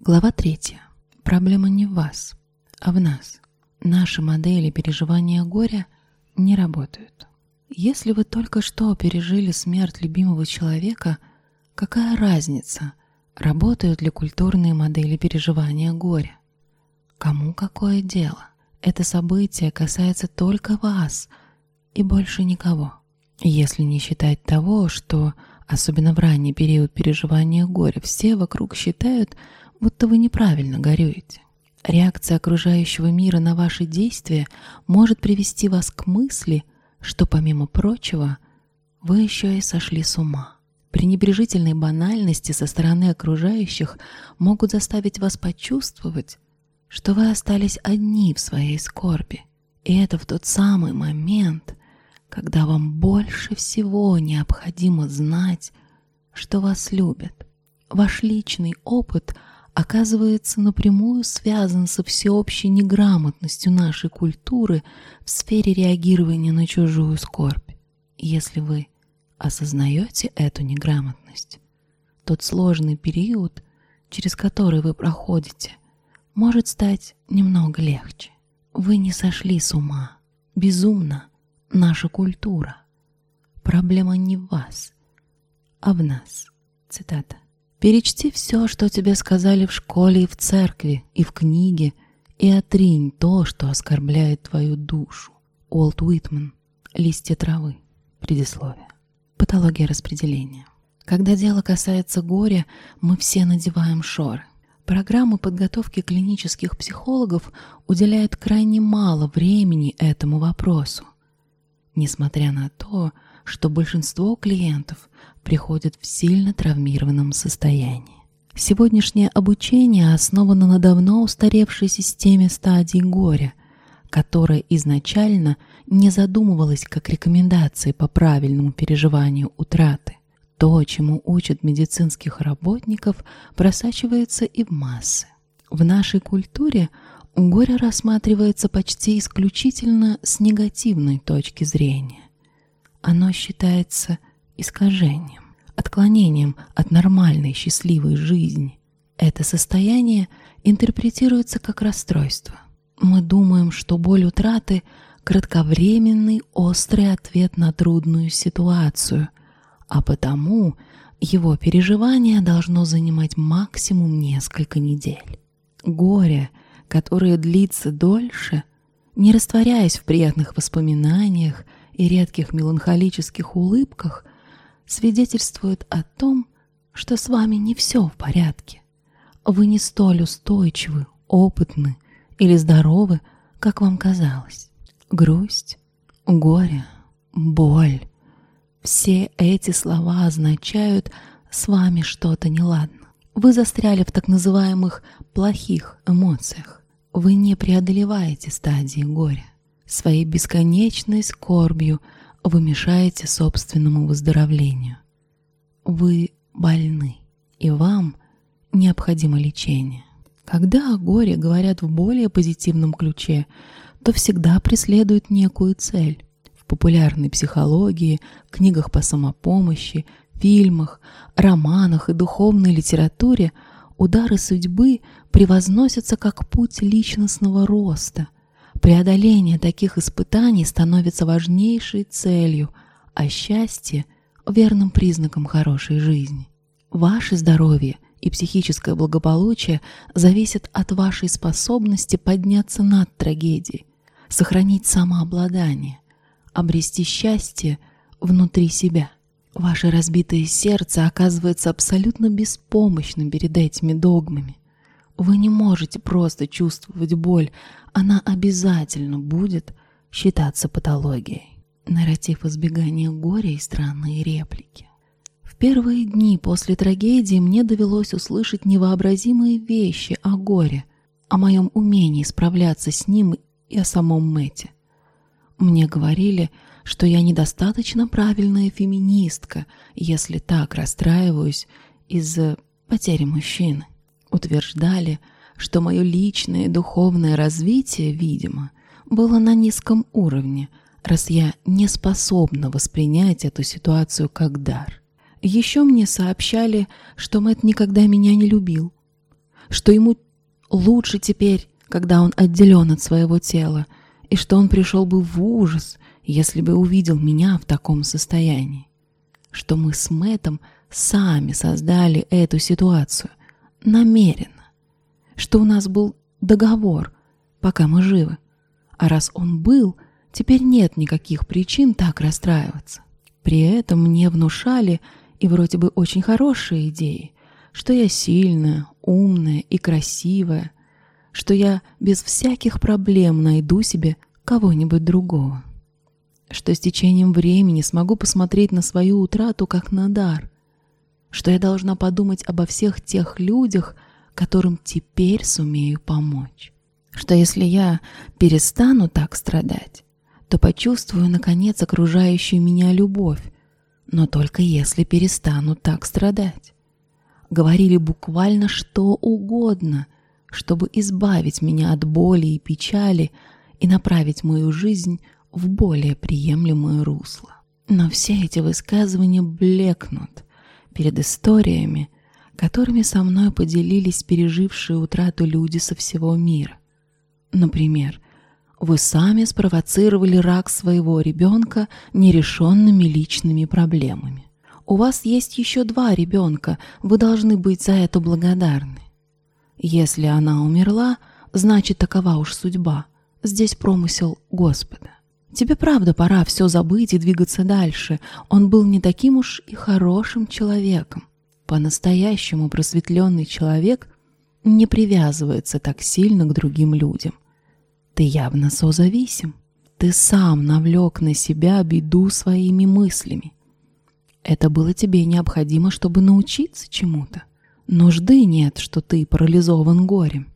Глава третья. Проблема не в вас, а в нас. Наши модели переживания горя не работают. Если вы только что пережили смерть любимого человека, какая разница, работают ли культурные модели переживания горя? Кому какое дело? Это событие касается только вас и больше никого. Если не считать того, что, особенно в ранний период переживания горя, все вокруг считают, будто вы неправильно горюете. Реакция окружающего мира на ваши действия может привести вас к мысли, что, помимо прочего, вы еще и сошли с ума. Пренебрежительные банальности со стороны окружающих могут заставить вас почувствовать, что вы остались одни в своей скорби. И это в тот самый момент, когда вам больше всего необходимо знать, что вас любят. Ваш личный опыт – оказывается напрямую связан со всеобщей неграмотностью нашей культуры в сфере реагирования на чужую скорбь. Если вы осознаете эту неграмотность, тот сложный период, через который вы проходите, может стать немного легче. Вы не сошли с ума. Безумно наша культура. Проблема не в вас, а в нас. Цитата. Перечти все, что тебе сказали в школе и в церкви, и в книге, и отринь то, что оскорбляет твою душу. Уолт Уитман. Листья травы. Предисловие. Патология распределения. Когда дело касается горя, мы все надеваем шоры. Программы подготовки клинических психологов уделяют крайне мало времени этому вопросу. Несмотря на то, что большинство клиентов приходят в сильно травмированном состоянии. Сегодняшнее обучение основано на давно устаревшей системе стадий горя, которая изначально не задумывалась как рекомендации по правильному переживанию утраты. То, чему учат медицинских работников, просачивается и в массы. В нашей культуре горе рассматривается почти исключительно с негативной точки зрения. Оно считается искажением, отклонением от нормальной счастливой жизни. Это состояние интерпретируется как расстройство. Мы думаем, что боль утраты – кратковременный острый ответ на трудную ситуацию, а потому его переживание должно занимать максимум несколько недель. Горе, которое длится дольше, не растворяясь в приятных воспоминаниях и редких меланхолических улыбках, свидетельствует о том, что с вами не все в порядке. Вы не столь устойчивы, опытны или здоровы, как вам казалось. Грусть, горе, боль — все эти слова означают «с вами что-то неладно». Вы застряли в так называемых «плохих эмоциях». Вы не преодолеваете стадии горя. Своей бесконечной скорбью – вы мешаете собственному выздоровлению. Вы больны, и вам необходимо лечение. Когда о горе говорят в более позитивном ключе, то всегда преследуют некую цель. В популярной психологии, книгах по самопомощи, фильмах, романах и духовной литературе удары судьбы превозносятся как путь личностного роста – Преодоление таких испытаний становится важнейшей целью, а счастье – верным признаком хорошей жизни. Ваше здоровье и психическое благополучие зависят от вашей способности подняться над трагедией, сохранить самообладание, обрести счастье внутри себя. Ваше разбитое сердце оказывается абсолютно беспомощным перед этими догмами. Вы не можете просто чувствовать боль, она обязательно будет считаться патологией. Нарратив избегания горя и странные реплики. В первые дни после трагедии мне довелось услышать невообразимые вещи о горе, о моем умении справляться с ним и о самом Мэте. Мне говорили, что я недостаточно правильная феминистка, если так расстраиваюсь из-за потери мужчины утверждали, что мое личное духовное развитие, видимо, было на низком уровне, раз я не способна воспринять эту ситуацию как дар. Еще мне сообщали, что Мэтт никогда меня не любил, что ему лучше теперь, когда он отделен от своего тела, и что он пришел бы в ужас, если бы увидел меня в таком состоянии. Что мы с Мэтом сами создали эту ситуацию, намеренно. Что у нас был договор, пока мы живы. А раз он был, теперь нет никаких причин так расстраиваться. При этом мне внушали, и вроде бы очень хорошие идеи, что я сильная, умная и красивая, что я без всяких проблем найду себе кого-нибудь другого, что с течением времени смогу посмотреть на свою утрату как на дар, что я должна подумать обо всех тех людях, которым теперь сумею помочь, что если я перестану так страдать, то почувствую, наконец, окружающую меня любовь, но только если перестану так страдать. Говорили буквально что угодно, чтобы избавить меня от боли и печали и направить мою жизнь в более приемлемое русло. Но все эти высказывания блекнут перед историями, которыми со мной поделились пережившие утрату люди со всего мира. Например, вы сами спровоцировали рак своего ребенка нерешенными личными проблемами. У вас есть еще два ребенка, вы должны быть за это благодарны. Если она умерла, значит, такова уж судьба. Здесь промысел Господа. Тебе правда пора все забыть и двигаться дальше. Он был не таким уж и хорошим человеком. По-настоящему просветленный человек не привязывается так сильно к другим людям. Ты явно созависим. Ты сам навлек на себя беду своими мыслями. Это было тебе необходимо, чтобы научиться чему-то. Нужды нет, что ты парализован горем.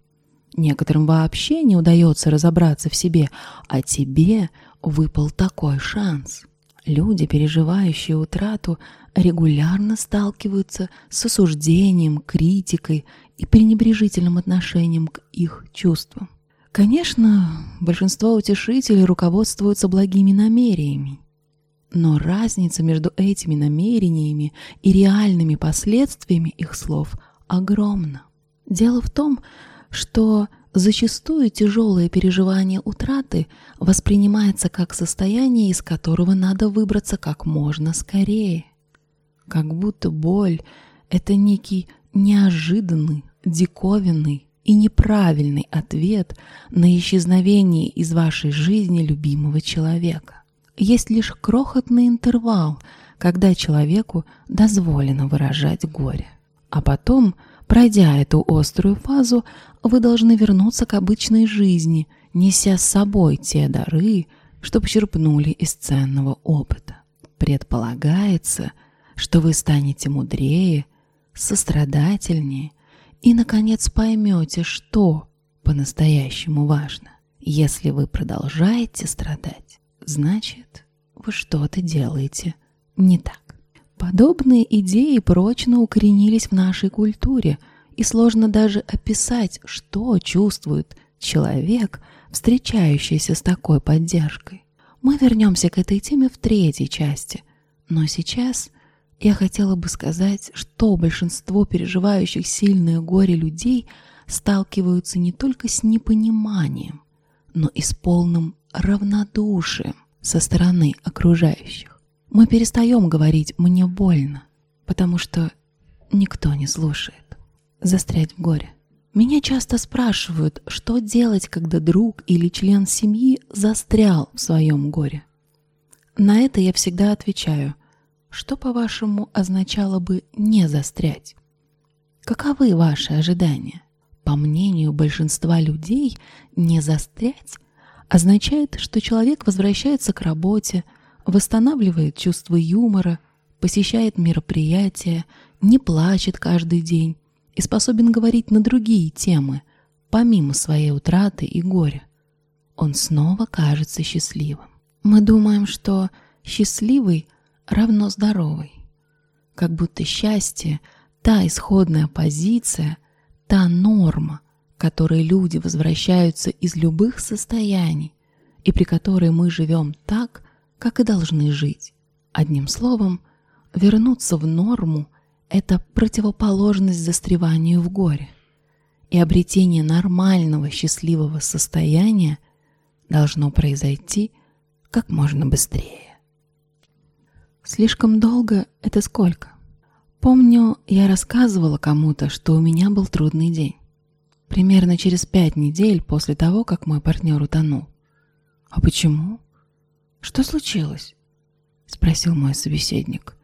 Некоторым вообще не удается разобраться в себе, а тебе выпал такой шанс. Люди, переживающие утрату, регулярно сталкиваются с осуждением, критикой и пренебрежительным отношением к их чувствам. Конечно, большинство утешителей руководствуются благими намерениями, но разница между этими намерениями и реальными последствиями их слов огромна. Дело в том, что зачастую тяжелое переживание утраты воспринимается как состояние, из которого надо выбраться как можно скорее. Как будто боль — это некий неожиданный, диковинный, и неправильный ответ на исчезновение из вашей жизни любимого человека. Есть лишь крохотный интервал, когда человеку дозволено выражать горе. А потом, пройдя эту острую фазу, вы должны вернуться к обычной жизни, неся с собой те дары, что почерпнули из ценного опыта. Предполагается, что вы станете мудрее, сострадательнее – и, наконец, поймете, что по-настоящему важно. Если вы продолжаете страдать, значит, вы что-то делаете не так. Подобные идеи прочно укоренились в нашей культуре, и сложно даже описать, что чувствует человек, встречающийся с такой поддержкой. Мы вернемся к этой теме в третьей части, но сейчас – я хотела бы сказать, что большинство переживающих сильное горе людей сталкиваются не только с непониманием, но и с полным равнодушием со стороны окружающих. Мы перестаем говорить «мне больно», потому что никто не слушает. Застрять в горе. Меня часто спрашивают, что делать, когда друг или член семьи застрял в своем горе. На это я всегда отвечаю – что, по-вашему, означало бы не застрять? Каковы ваши ожидания? По мнению большинства людей, не застрять означает, что человек возвращается к работе, восстанавливает чувство юмора, посещает мероприятия, не плачет каждый день и способен говорить на другие темы, помимо своей утраты и горя. Он снова кажется счастливым. Мы думаем, что счастливый равно здоровый. Как будто счастье — та исходная позиция, та норма, к которой люди возвращаются из любых состояний и при которой мы живем так, как и должны жить. Одним словом, вернуться в норму — это противоположность застреванию в горе. и обретение нормального счастливого состояния должно произойти как можно быстрее. Слишком долго — это сколько? Помню, я рассказывала кому-то, что у меня был трудный день. Примерно через пять недель после того, как мой партнер утонул. «А почему? Что случилось?» — спросил мой собеседник.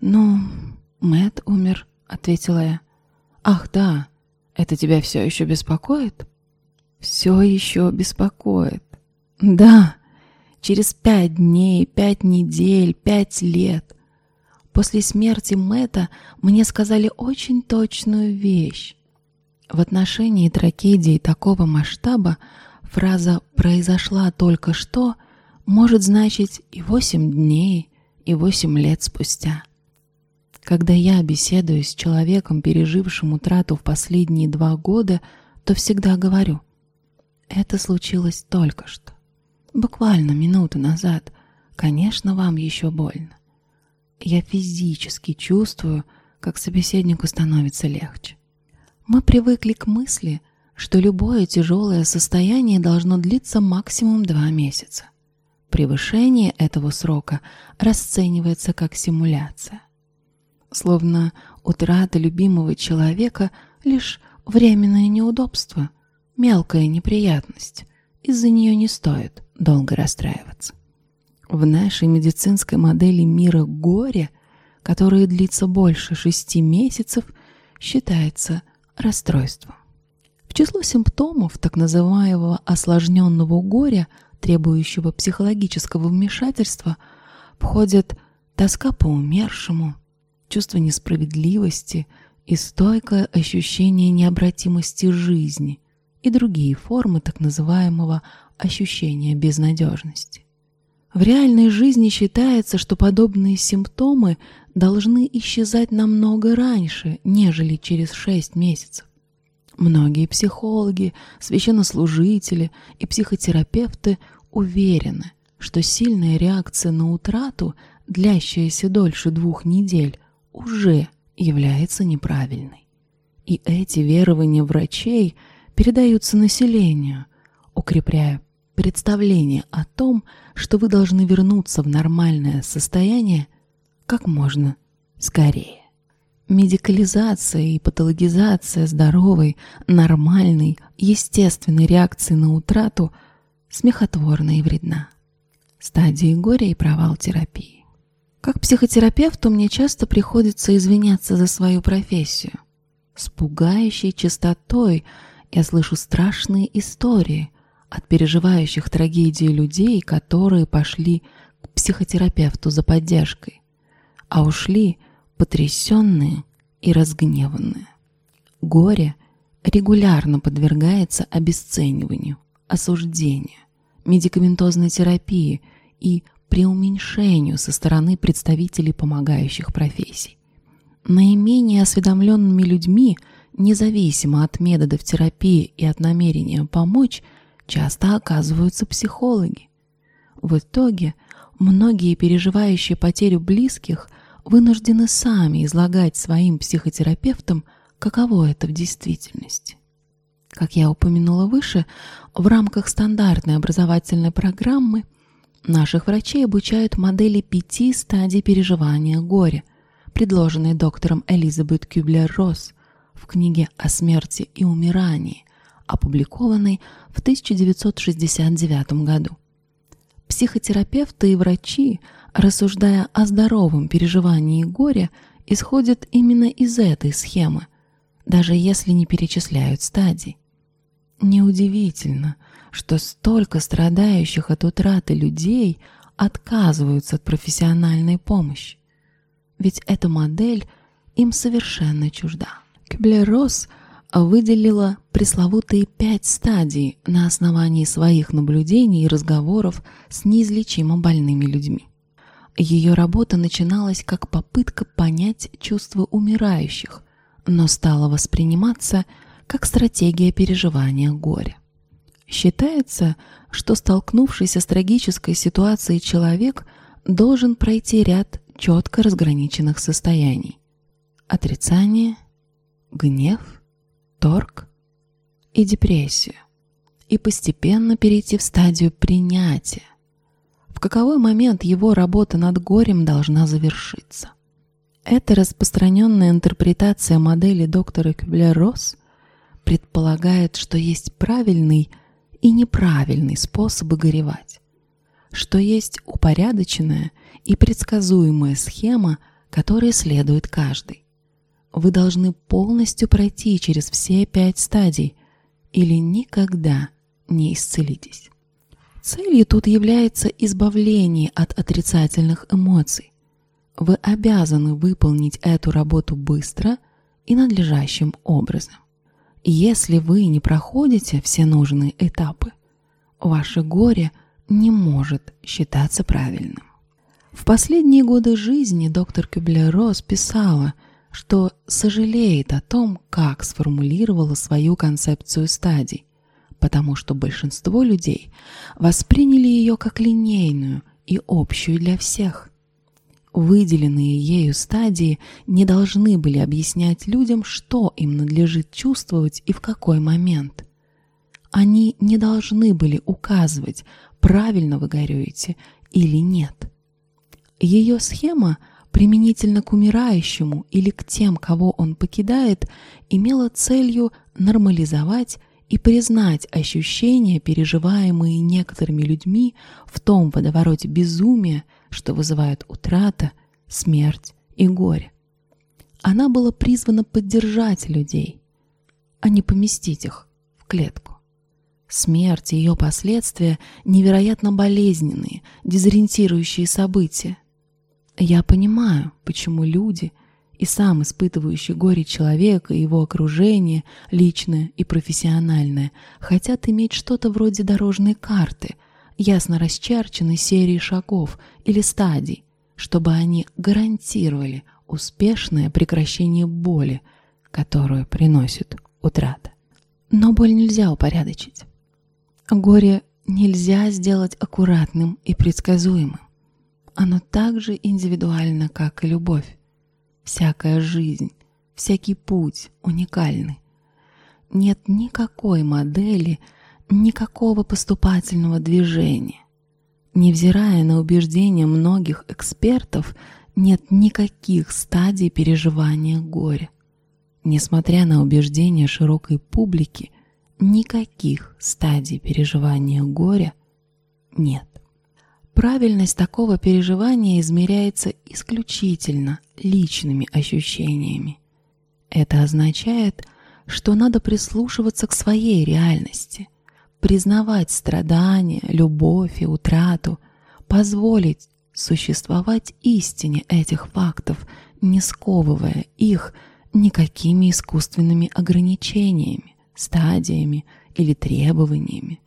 «Ну, Мэт умер», — ответила я. «Ах, да, это тебя все еще беспокоит?» «Все еще беспокоит». «Да, через пять дней, пять недель, пять лет. После смерти Мэта мне сказали очень точную вещь. В отношении трагедии такого масштаба фраза «произошла только что» может значить и восемь дней, и восемь лет спустя. Когда я беседую с человеком, пережившим утрату в последние два года, то всегда говорю «это случилось только что». Буквально минуту назад. Конечно, вам еще больно. Я физически чувствую, как собеседнику становится легче. Мы привыкли к мысли, что любое тяжелое состояние должно длиться максимум два месяца. Превышение этого срока расценивается как симуляция. Словно утрата любимого человека – лишь временное неудобство, мелкая неприятность, из-за нее не стоит долго расстраиваться. В нашей медицинской модели мира горе, которое длится больше шести месяцев, считается расстройством. В число симптомов так называемого осложненного горя, требующего психологического вмешательства, входят тоска по умершему, чувство несправедливости и стойкое ощущение необратимости жизни и другие формы так называемого ощущение безнадежности. В реальной жизни считается, что подобные симптомы должны исчезать намного раньше, нежели через 6 месяцев. Многие психологи, священнослужители и психотерапевты уверены, что сильная реакция на утрату, длящаяся дольше двух недель, уже является неправильной. И эти верования врачей передаются населению, укрепляя представление о том, что вы должны вернуться в нормальное состояние как можно скорее. Медикализация и патологизация здоровой, нормальной, естественной реакции на утрату смехотворна и вредна. Стадии горя и провал терапии. Как психотерапевту мне часто приходится извиняться за свою профессию. С пугающей частотой я слышу страшные истории, от переживающих трагедии людей, которые пошли к психотерапевту за поддержкой, а ушли потрясенные и разгневанные. Горе регулярно подвергается обесцениванию, осуждению, медикаментозной терапии и преуменьшению со стороны представителей помогающих профессий. Наименее осведомленными людьми, независимо от методов терапии и от намерения помочь – часто оказываются психологи. В итоге многие переживающие потерю близких вынуждены сами излагать своим психотерапевтам, каково это в действительности. Как я упомянула выше, в рамках стандартной образовательной программы наших врачей обучают модели пяти стадий переживания горя, предложенной доктором Элизабет Кюблер-Росс в книге «О смерти и умирании», опубликованной в 1969 году. Психотерапевты и врачи, рассуждая о здоровом переживании горя, исходят именно из этой схемы, даже если не перечисляют стадий. Неудивительно, что столько страдающих от утраты людей отказываются от профессиональной помощи. Ведь эта модель им совершенно чужда. Кюблер-Росс – выделила пресловутые пять стадий на основании своих наблюдений и разговоров с неизлечимо больными людьми. Ее работа начиналась как попытка понять чувства умирающих, но стала восприниматься как стратегия переживания горя. Считается, что столкнувшийся с трагической ситуацией человек должен пройти ряд четко разграниченных состояний. Отрицание, гнев, торг, и депрессию, и постепенно перейти в стадию принятия. В каковой момент его работа над горем должна завершиться? Эта распространенная интерпретация модели доктора Кюблер-Росс предполагает, что есть правильный и неправильный способы горевать, что есть упорядоченная и предсказуемая схема, которой следует каждый. Вы должны полностью пройти через все пять стадий или никогда не исцелитесь. Целью тут является избавление от отрицательных эмоций. Вы обязаны выполнить эту работу быстро и надлежащим образом. Если вы не проходите все нужные этапы, ваше горе не может считаться правильным. В последние годы жизни доктор Кюблер-Росс писала, что сожалеет о том, как сформулировала свою концепцию стадий, потому что большинство людей восприняли ее как линейную и общую для всех. Выделенные ею стадии не должны были объяснять людям, что им надлежит чувствовать и в какой момент. Они не должны были указывать, правильно вы горюете или нет. Ее схема применительно к умирающему или к тем, кого он покидает, имела целью нормализовать и признать ощущения, переживаемые некоторыми людьми в том водовороте безумия, что вызывает утрата, смерть и горе. Она была призвана поддержать людей, а не поместить их в клетку. Смерть и ее последствия невероятно болезненные, дезориентирующие события. Я понимаю, почему люди – и сам испытывающий горе человека и его окружение, личное и профессиональное, хотят иметь что-то вроде дорожной карты, ясно расчерченной серии шагов или стадий, чтобы они гарантировали успешное прекращение боли, которую приносит утрата. Но боль нельзя упорядочить. Горе нельзя сделать аккуратным и предсказуемым. Оно так же индивидуально, как и любовь. Всякая жизнь, всякий путь уникальны. Нет никакой модели, никакого поступательного движения. Невзирая на убеждения многих экспертов, нет никаких стадий переживания горя. Несмотря на убеждения широкой публики, никаких стадий переживания горя нет. Правильность такого переживания измеряется исключительно личными ощущениями. Это означает, что надо прислушиваться к своей реальности, признавать страдания, любовь и утрату, позволить существовать истине этих фактов, не сковывая их никакими искусственными ограничениями, стадиями или требованиями.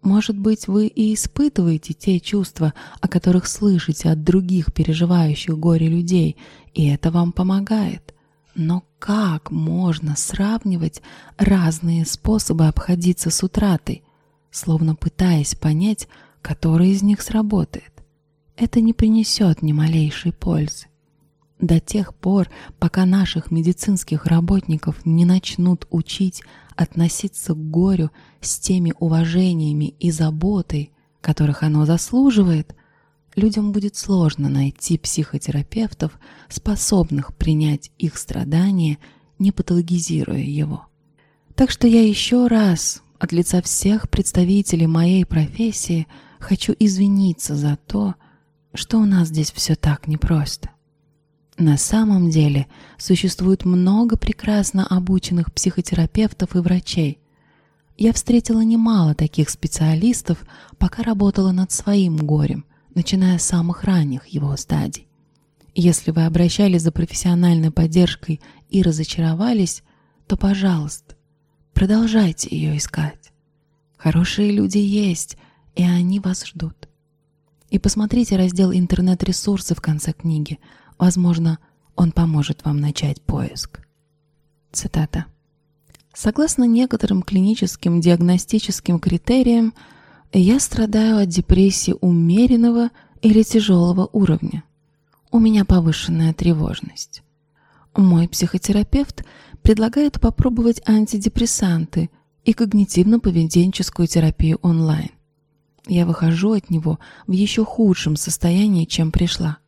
Может быть, вы и испытываете те чувства, о которых слышите от других переживающих горе людей, и это вам помогает. Но как можно сравнивать разные способы обходиться с утратой, словно пытаясь понять, который из них сработает? Это не принесет ни малейшей пользы. До тех пор, пока наших медицинских работников не начнут учить относиться к горю с теми уважениями и заботой, которых оно заслуживает, людям будет сложно найти психотерапевтов, способных принять их страдания, не патологизируя его. Так что я еще раз от лица всех представителей моей профессии хочу извиниться за то, что у нас здесь все так непросто. На самом деле существует много прекрасно обученных психотерапевтов и врачей. Я встретила немало таких специалистов, пока работала над своим горем, начиная с самых ранних его стадий. Если вы обращались за профессиональной поддержкой и разочаровались, то, пожалуйста, продолжайте ее искать. Хорошие люди есть, и они вас ждут. И посмотрите раздел «Интернет-ресурсы» в конце книги – Возможно, он поможет вам начать поиск. Цитата. Согласно некоторым клиническим диагностическим критериям, я страдаю от депрессии умеренного или тяжелого уровня. У меня повышенная тревожность. Мой психотерапевт предлагает попробовать антидепрессанты и когнитивно-поведенческую терапию онлайн. Я выхожу от него в еще худшем состоянии, чем пришла.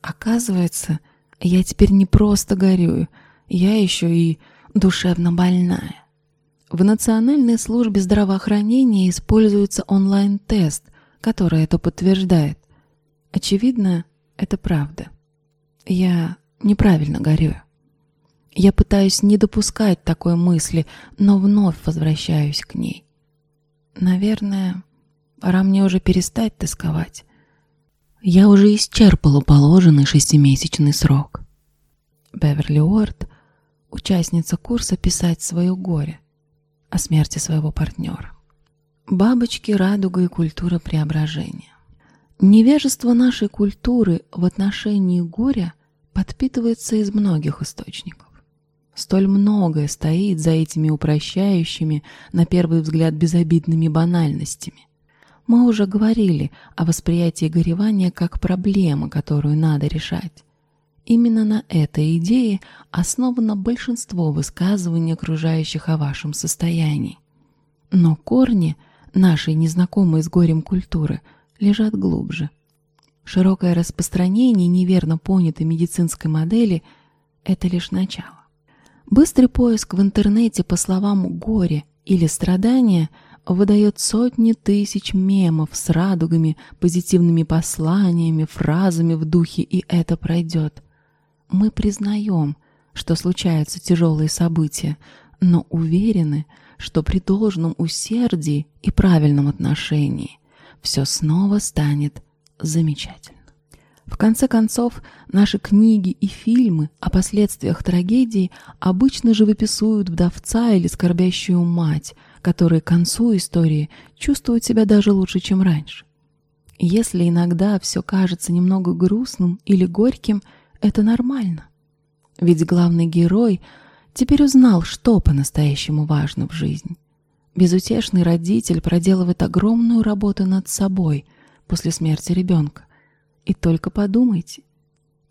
Оказывается, я теперь не просто горюю, я еще и душевно больная. В Национальной службе здравоохранения используется онлайн-тест, который это подтверждает. Очевидно, это правда. Я неправильно горюю. Я пытаюсь не допускать такой мысли, но вновь возвращаюсь к ней. Наверное, пора мне уже перестать тосковать. Я уже исчерпала положенный шестимесячный срок. Беверли Уорд, участница курса «Писать свое горе» о смерти своего партнера. Бабочки, радуга и культура преображения. Невежество нашей культуры в отношении горя подпитывается из многих источников. Столь многое стоит за этими упрощающими, на первый взгляд безобидными банальностями. Мы уже говорили о восприятии горевания как проблемы, которую надо решать. Именно на этой идее основано большинство высказываний окружающих о вашем состоянии. Но корни нашей незнакомой с горем культуры – лежат глубже. Широкое распространение неверно понятой медицинской модели – это лишь начало. Быстрый поиск в интернете по словам «горе» или «страдания» выдает сотни тысяч мемов с радугами, позитивными посланиями, фразами в духе «и это пройдет». Мы признаем, что случаются тяжелые события, но уверены, что при должном усердии и правильном отношении – все снова станет замечательно. В конце концов, наши книги и фильмы о последствиях трагедии обычно же выписывают вдовца или скорбящую мать, которые к концу истории чувствуют себя даже лучше, чем раньше. Если иногда все кажется немного грустным или горьким, это нормально. Ведь главный герой теперь узнал, что по-настоящему важно в жизни. Безутешный родитель проделывает огромную работу над собой после смерти ребенка. И только подумайте,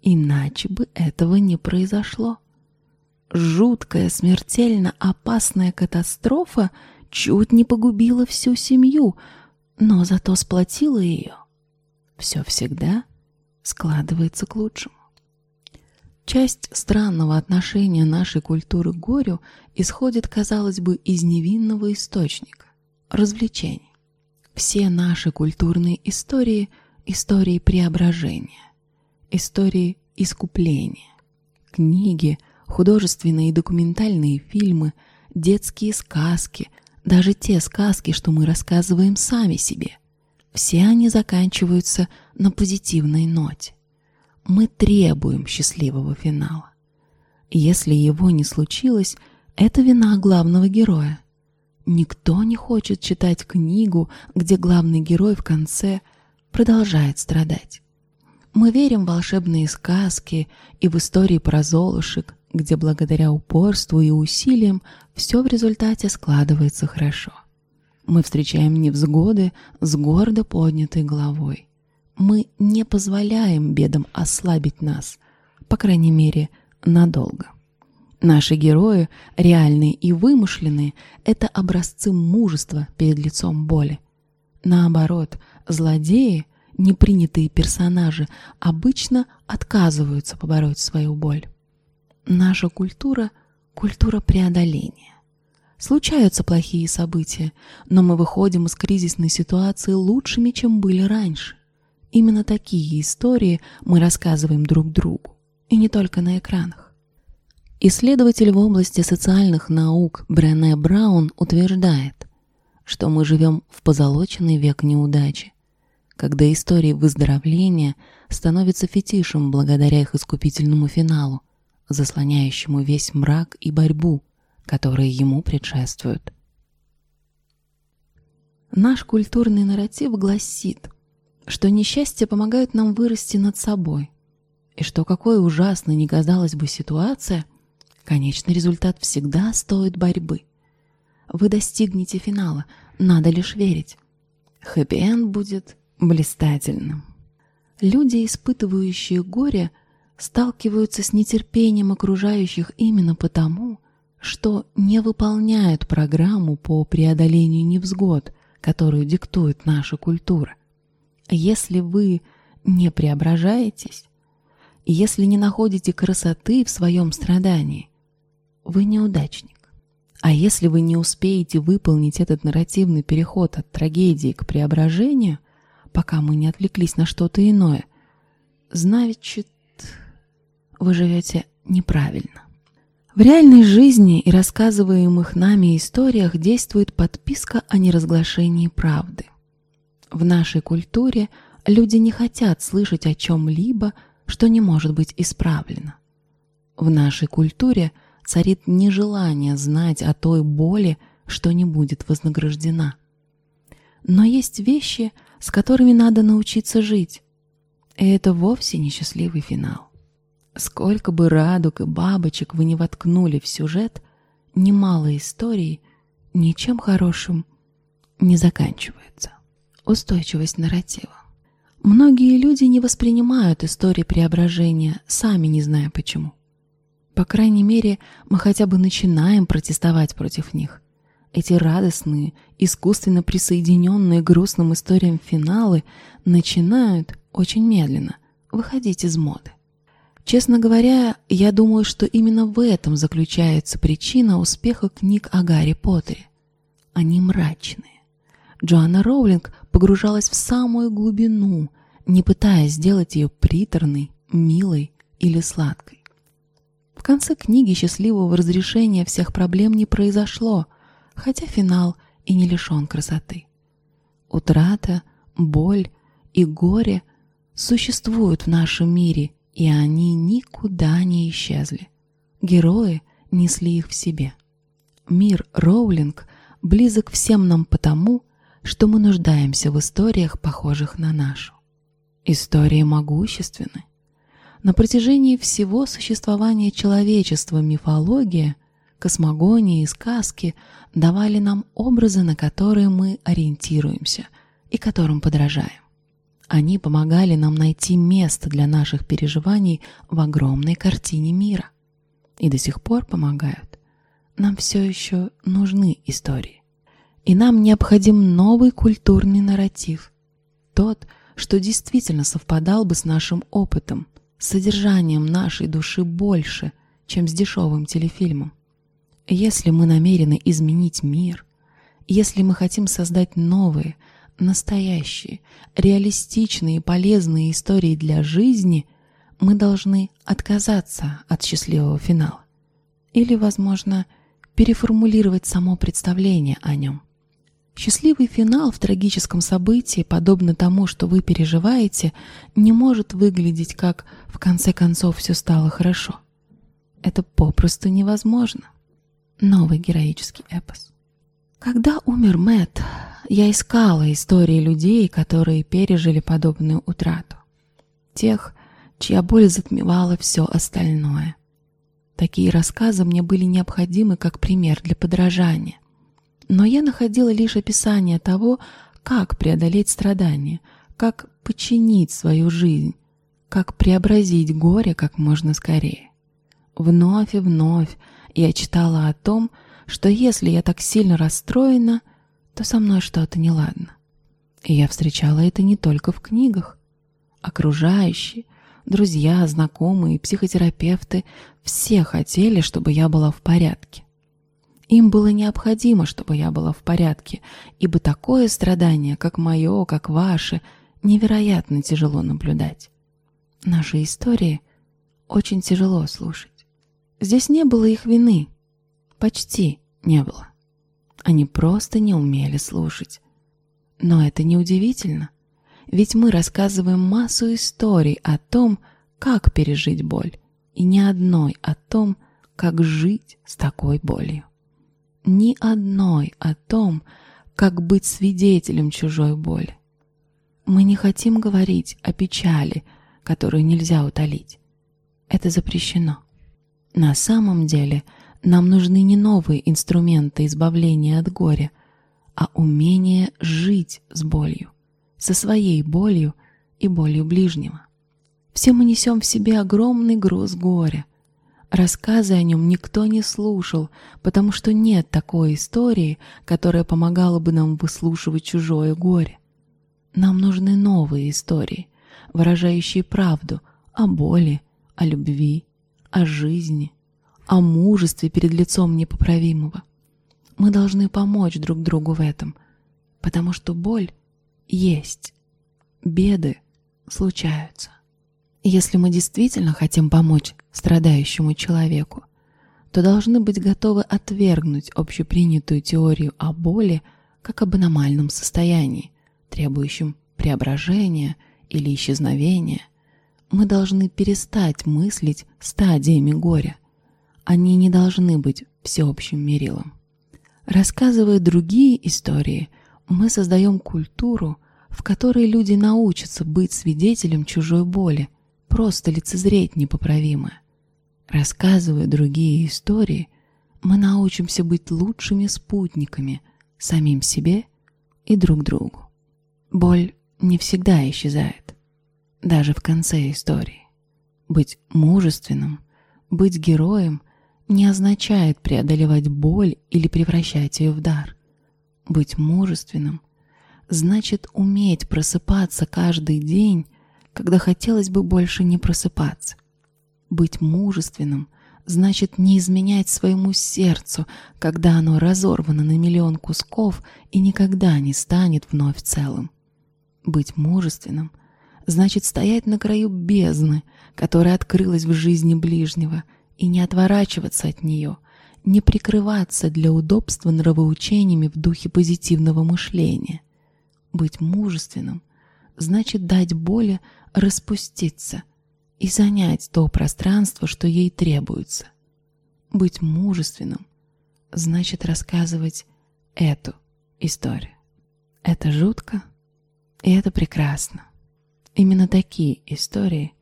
иначе бы этого не произошло. Жуткая, смертельно опасная катастрофа чуть не погубила всю семью, но зато сплотила ее. Все всегда складывается к лучшему. Часть странного отношения нашей культуры к горю исходит, казалось бы, из невинного источника – развлечений. Все наши культурные истории – истории преображения, истории искупления. Книги, художественные и документальные фильмы, детские сказки, даже те сказки, что мы рассказываем сами себе – все они заканчиваются на позитивной ноте мы требуем счастливого финала. Если его не случилось, это вина главного героя. Никто не хочет читать книгу, где главный герой в конце продолжает страдать. Мы верим в волшебные сказки и в истории про золушек, где благодаря упорству и усилиям все в результате складывается хорошо. Мы встречаем невзгоды с гордо поднятой головой мы не позволяем бедам ослабить нас, по крайней мере, надолго. Наши герои, реальные и вымышленные, это образцы мужества перед лицом боли. Наоборот, злодеи, непринятые персонажи, обычно отказываются побороть свою боль. Наша культура – культура преодоления. Случаются плохие события, но мы выходим из кризисной ситуации лучшими, чем были раньше. Именно такие истории мы рассказываем друг другу, и не только на экранах. Исследователь в области социальных наук Брене Браун утверждает, что мы живем в позолоченный век неудачи, когда истории выздоровления становятся фетишем благодаря их искупительному финалу, заслоняющему весь мрак и борьбу, которые ему предшествуют. Наш культурный нарратив гласит, что несчастье помогает нам вырасти над собой, и что какой ужасной ни казалась бы ситуация, конечный результат всегда стоит борьбы. Вы достигнете финала, надо лишь верить. Хэппи-энд будет блистательным. Люди, испытывающие горе, сталкиваются с нетерпением окружающих именно потому, что не выполняют программу по преодолению невзгод, которую диктует наша культура. Если вы не преображаетесь, если не находите красоты в своем страдании, вы неудачник. А если вы не успеете выполнить этот нарративный переход от трагедии к преображению, пока мы не отвлеклись на что-то иное, значит, вы живете неправильно. В реальной жизни и рассказываемых нами историях действует подписка о неразглашении правды. В нашей культуре люди не хотят слышать о чем-либо, что не может быть исправлено. В нашей культуре – царит нежелание знать о той боли, что не будет вознаграждена. Но есть вещи, с которыми надо научиться жить, и это вовсе не счастливый финал. Сколько бы радуг и бабочек вы не воткнули в сюжет, немало историй ничем хорошим не заканчивается. Устойчивость нарратива. Многие люди не воспринимают истории преображения, сами не зная почему. По крайней мере, мы хотя бы начинаем протестовать против них. Эти радостные, искусственно присоединенные грустным историям финалы начинают очень медленно выходить из моды. Честно говоря, я думаю, что именно в этом заключается причина успеха книг о Гарри Поттере. Они мрачные. Джоанна Роулинг погружалась в самую глубину, не пытаясь сделать ее приторной, милой или сладкой конце книги счастливого разрешения всех проблем не произошло, хотя финал и не лишен красоты. Утрата, боль и горе существуют в нашем мире, и они никуда не исчезли. Герои несли их в себе. Мир Роулинг близок всем нам потому, что мы нуждаемся в историях, похожих на нашу. Истории могущественны, на протяжении всего существования человечества мифология, космогония и сказки давали нам образы, на которые мы ориентируемся и которым подражаем. Они помогали нам найти место для наших переживаний в огромной картине мира. И до сих пор помогают. Нам все еще нужны истории. И нам необходим новый культурный нарратив. Тот, что действительно совпадал бы с нашим опытом, содержанием нашей души больше, чем с дешевым телефильмом. Если мы намерены изменить мир, если мы хотим создать новые, настоящие, реалистичные и полезные истории для жизни, мы должны отказаться от счастливого финала. Или, возможно, переформулировать само представление о нем. Счастливый финал в трагическом событии, подобно тому, что вы переживаете, не может выглядеть как «в конце концов все стало хорошо». Это попросту невозможно. Новый героический эпос. Когда умер Мэтт, я искала истории людей, которые пережили подобную утрату. Тех, чья боль затмевала все остальное. Такие рассказы мне были необходимы как пример для подражания. Но я находила лишь описание того, как преодолеть страдания, как починить свою жизнь, как преобразить горе как можно скорее. Вновь и вновь я читала о том, что если я так сильно расстроена, то со мной что-то неладно. И я встречала это не только в книгах. Окружающие, друзья, знакомые, психотерапевты все хотели, чтобы я была в порядке. Им было необходимо, чтобы я была в порядке, ибо такое страдание, как мое, как ваше, невероятно тяжело наблюдать. Наши истории очень тяжело слушать. Здесь не было их вины. Почти не было. Они просто не умели слушать. Но это неудивительно, ведь мы рассказываем массу историй о том, как пережить боль, и не одной о том, как жить с такой болью ни одной о том, как быть свидетелем чужой боли. Мы не хотим говорить о печали, которую нельзя утолить. Это запрещено. На самом деле нам нужны не новые инструменты избавления от горя, а умение жить с болью, со своей болью и болью ближнего. Все мы несем в себе огромный груз горя, Рассказы о нем никто не слушал, потому что нет такой истории, которая помогала бы нам выслушивать чужое горе. Нам нужны новые истории, выражающие правду о боли, о любви, о жизни, о мужестве перед лицом непоправимого. Мы должны помочь друг другу в этом, потому что боль есть, беды случаются. Если мы действительно хотим помочь страдающему человеку, то должны быть готовы отвергнуть общепринятую теорию о боли как об аномальном состоянии, требующем преображения или исчезновения. Мы должны перестать мыслить стадиями горя. Они не должны быть всеобщим мерилом. Рассказывая другие истории, мы создаем культуру, в которой люди научатся быть свидетелем чужой боли, просто лицезреть непоправимое. Рассказывая другие истории, мы научимся быть лучшими спутниками самим себе и друг другу. Боль не всегда исчезает, даже в конце истории. Быть мужественным, быть героем не означает преодолевать боль или превращать ее в дар. Быть мужественным значит уметь просыпаться каждый день когда хотелось бы больше не просыпаться. Быть мужественным значит не изменять своему сердцу, когда оно разорвано на миллион кусков и никогда не станет вновь целым. Быть мужественным значит стоять на краю бездны, которая открылась в жизни ближнего, и не отворачиваться от нее, не прикрываться для удобства нравоучениями в духе позитивного мышления. Быть мужественным значит дать боли распуститься и занять то пространство, что ей требуется. Быть мужественным значит рассказывать эту историю. Это жутко, и это прекрасно. Именно такие истории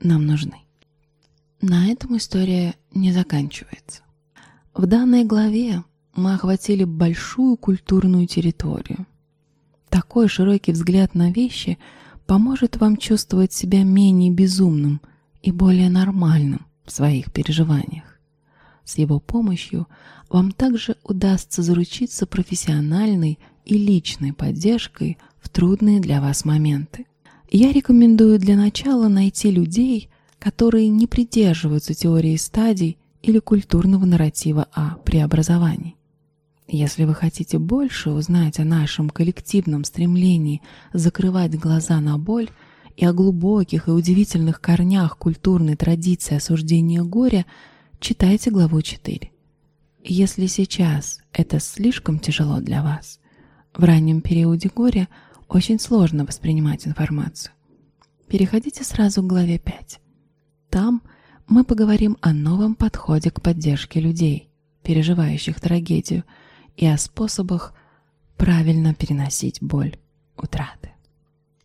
нам нужны. На этом история не заканчивается. В данной главе мы охватили большую культурную территорию. Такой широкий взгляд на вещи – поможет вам чувствовать себя менее безумным и более нормальным в своих переживаниях. С его помощью вам также удастся заручиться профессиональной и личной поддержкой в трудные для вас моменты. Я рекомендую для начала найти людей, которые не придерживаются теории стадий или культурного нарратива о преобразовании. Если вы хотите больше узнать о нашем коллективном стремлении закрывать глаза на боль и о глубоких и удивительных корнях культурной традиции осуждения горя, читайте главу 4. Если сейчас это слишком тяжело для вас, в раннем периоде горя очень сложно воспринимать информацию. Переходите сразу к главе 5. Там мы поговорим о новом подходе к поддержке людей, переживающих трагедию – и о способах правильно переносить боль утраты.